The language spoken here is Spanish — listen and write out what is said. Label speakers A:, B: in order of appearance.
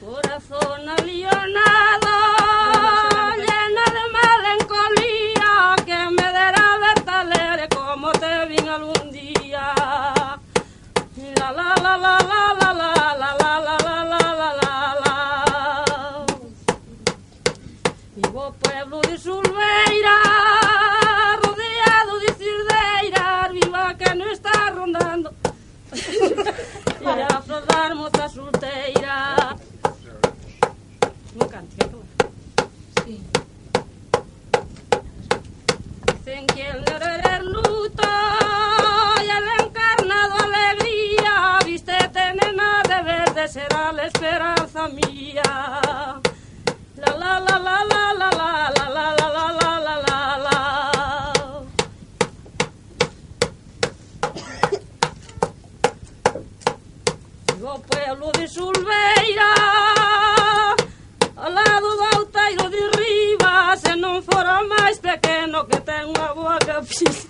A: Corazón alionado, lleno de melancolía, que me dará ver como te vi algún día. La la la la la la la la la la la la la la la. Vivo pueblo de Sulveira, rondando. y a afrontar moza solteira. No cante, acaba. Dicen que el luto y el encarnado alegría, vístete nena de verde, será la esperanza mía. no pueblo de Sulveira Ao lado do outeiro de riba Se non fora máis pequeno que ten unha boa capilla